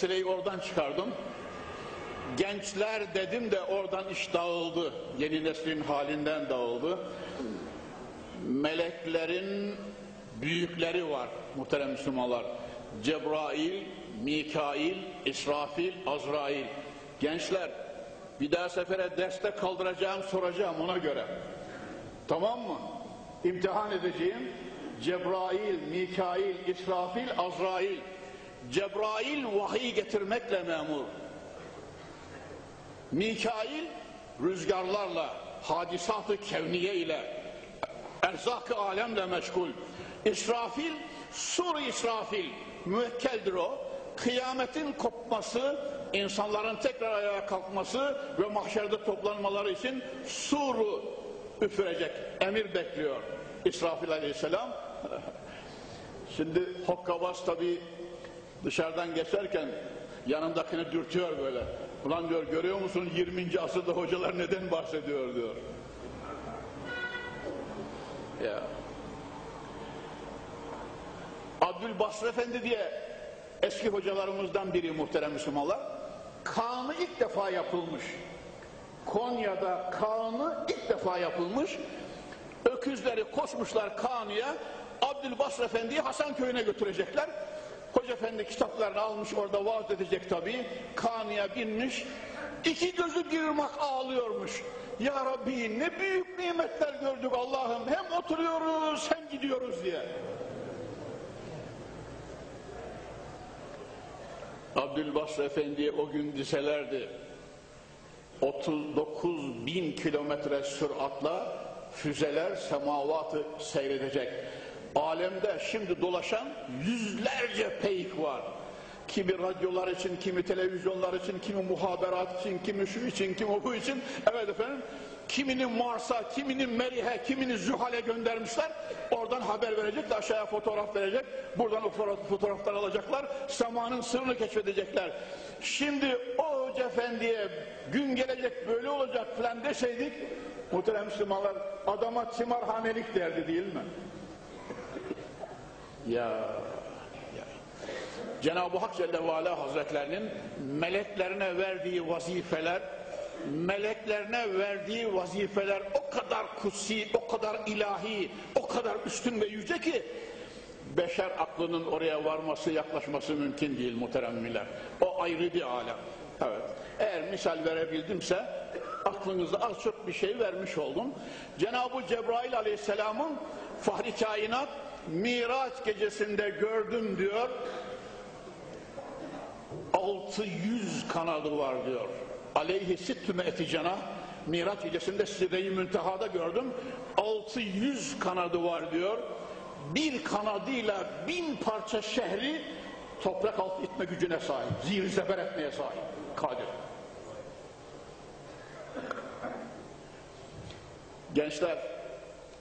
Meseleyi oradan çıkardım. Gençler dedim de oradan iş dağıldı. Yeni neslin halinden dağıldı. Meleklerin büyükleri var muhterem Müslümanlar. Cebrail, Mikail, İsrafil, Azrail. Gençler bir daha sefere derste kaldıracağım soracağım ona göre. Tamam mı? İmtihan edeceğim. Cebrail, Mikail, İsrafil, Azrail. Cebrail vahiy getirmekle memur. Mikail rüzgarlarla, hadisatı kevniye ile, erzak-ı alemle meşgul. İsrafil, sur İsrafil, müekkeldir o. Kıyametin kopması, insanların tekrar ayağa kalkması ve mahşerde toplanmaları için suru üfürecek, emir bekliyor İsrafil aleyhisselam. Şimdi Hokkabaz tabi dışarıdan geçerken yanındakini dürtüyor böyle. Ulan diyor görüyor musun 20. asırda hocalar neden bahsediyor diyor. Ya. Abdülbasır Efendi diye eski hocalarımızdan biri muhterem Müslümanlar. Kanı ilk defa yapılmış. Konya'da kanı ilk defa yapılmış. Öküzleri koşmuşlar kanıya. Abdülbasır Efendi'yi Hasanköy'üne götürecekler. Hoca Efendi kitaplarını almış orada vaaz edecek tabii. Kanıya binmiş. İki gözü bir ırmak ağlıyormuş. Ya Rabbi ne büyük nimetler gördük Allah'ım. Hem oturuyoruz hem gidiyoruz diye. Abdülbasır Efendi'ye o gün diselerdi 39 bin kilometre süratla füzeler semavatı seyredecek. Alemde şimdi dolaşan yüzlerce peyk var. Kimi radyolar için, kimi televizyonlar için, kimi muhaberat için, kimi şu için, kimi bu için. Evet efendim, kimini Mars'a, kimini Merih'e, kimini Zühal'e göndermişler. Oradan haber verecek de aşağıya fotoğraf verecek. Buradan o fotoğraflar alacaklar. Samanın sırrını keşfedecekler. Şimdi o Hoca Efendi'ye gün gelecek böyle olacak falan deseydik, muhterem Müslümanlar adama timarhanelik derdi değil mi? Ya, ya. Cenab-ı Hak Celle ve Ala Hazretlerinin meleklerine verdiği vazifeler, meleklerine verdiği vazifeler o kadar kutsi, o kadar ilahi, o kadar üstün ve yüce ki beşer aklının oraya varması, yaklaşması mümkün değil muhteremmiler. O ayrı bir alem. Evet. Eğer misal verebildimse aklınızda az çok bir şey vermiş oldum. Cenab-ı Cebrail Aleyhisselam'ın Fahri Kainat Miraç gecesinde gördüm diyor. 600 kanadı var diyor. Aleyhi sittüme eticana Miraç gecesinde Sidre-i Münteha'da gördüm. 600 kanadı var diyor. Bir kanadıyla bin parça şehri toprak altı itme gücüne sahip. Zihir zeber etmeye sahip. Kadir. Gençler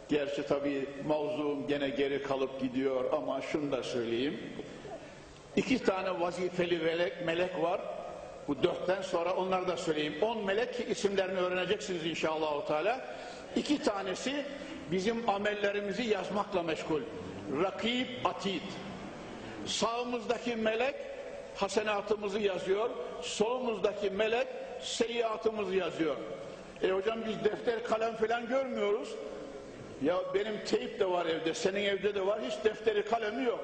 Gerçi tabii mavzum gene geri kalıp gidiyor ama şunu da söyleyeyim. İki tane vazifeli melek, var. Bu dörtten sonra onları da söyleyeyim. On melek isimlerini öğreneceksiniz inşallah. Teala. İki tanesi bizim amellerimizi yazmakla meşgul. Rakib, atid. Sağımızdaki melek hasenatımızı yazıyor. Solumuzdaki melek seyyiatımızı yazıyor. E hocam biz defter kalem falan görmüyoruz. Ya benim teyip de var evde, senin evde de var, hiç defteri kalemi yok.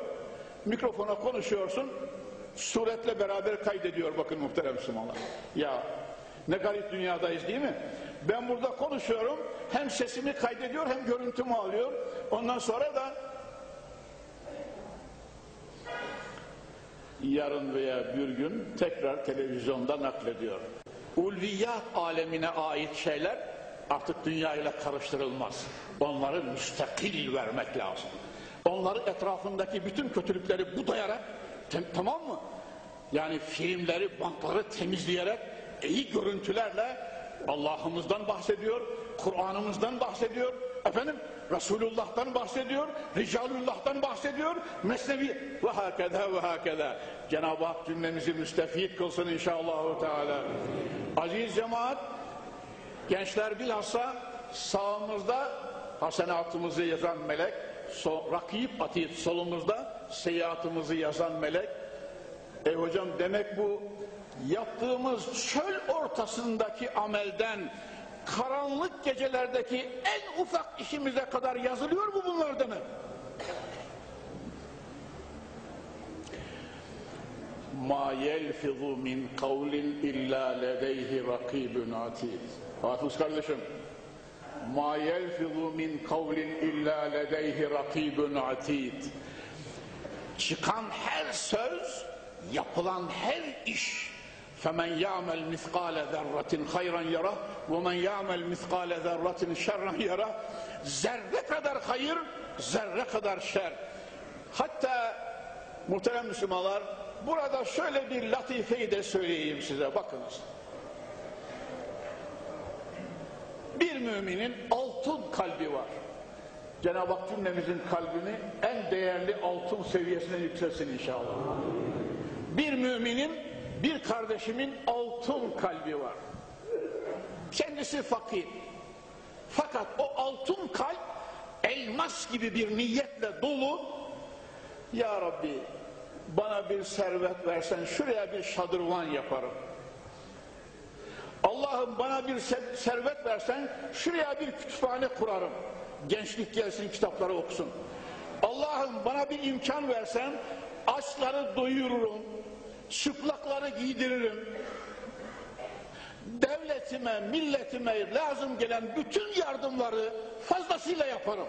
Mikrofona konuşuyorsun, suretle beraber kaydediyor bakın muhterem Müslümanlar. Ya ne garip dünyadayız değil mi? Ben burada konuşuyorum, hem sesimi kaydediyor hem görüntümü alıyor. Ondan sonra da yarın veya bir gün tekrar televizyonda naklediyor. Ulviyat alemine ait şeyler artık dünya ile karıştırılmaz. Onları müstakil vermek lazım. Onları etrafındaki bütün kötülükleri budayarak, tamam mı? Yani filmleri, bankları temizleyerek, iyi görüntülerle Allah'ımızdan bahsediyor, Kur'an'ımızdan bahsediyor, efendim Resulullah'tan bahsediyor, Ricalullah'tan bahsediyor, Mesnevi ve hakeda ve hakeda. Cenab-ı Hak cümlemizi müstefid kılsın inşallah. Teala. Aziz cemaat, Gençler bilhassa sağımızda hasenatımızı yazan melek, so, rakip atid solumuzda seyahatımızı yazan melek E hocam demek bu yaptığımız çöl ortasındaki amelden karanlık gecelerdeki en ufak işimize kadar yazılıyor mu bunlar demek? Ma yelfizu min kavlin illa ledeyhi rakibun atid. Hafız kardeşim, ma yelfizu min kavlin illa ledeyhi rakibun atid. Çıkan her söz, yapılan her iş فَمَنْ يَعْمَلْ مِثْقَالَ ذَرَّةٍ خَيْرًا يَرَهُ وَمَنْ يَعْمَلْ مِثْقَالَ ذَرَّةٍ شَرًّا يَرَهُ Zerre kadar hayır, zerre kadar şer. Hatta muhterem Müslümanlar, burada şöyle bir latifeyi de söyleyeyim size, bakınız. Bir müminin altın kalbi var. Cenab-ı Hak cümlemizin kalbini en değerli altın seviyesine yükselsin inşallah. Bir müminin, bir kardeşimin altın kalbi var. Kendisi fakir. Fakat o altın kalp elmas gibi bir niyetle dolu. Ya Rabbi bana bir servet versen şuraya bir şadırvan yaparım. Allah'ım bana bir servet versen şuraya bir kütüphane kurarım. Gençlik gelsin kitapları okusun. Allah'ım bana bir imkan versen açları doyururum. Çıplakları giydiririm. Devletime, milletime lazım gelen bütün yardımları fazlasıyla yaparım.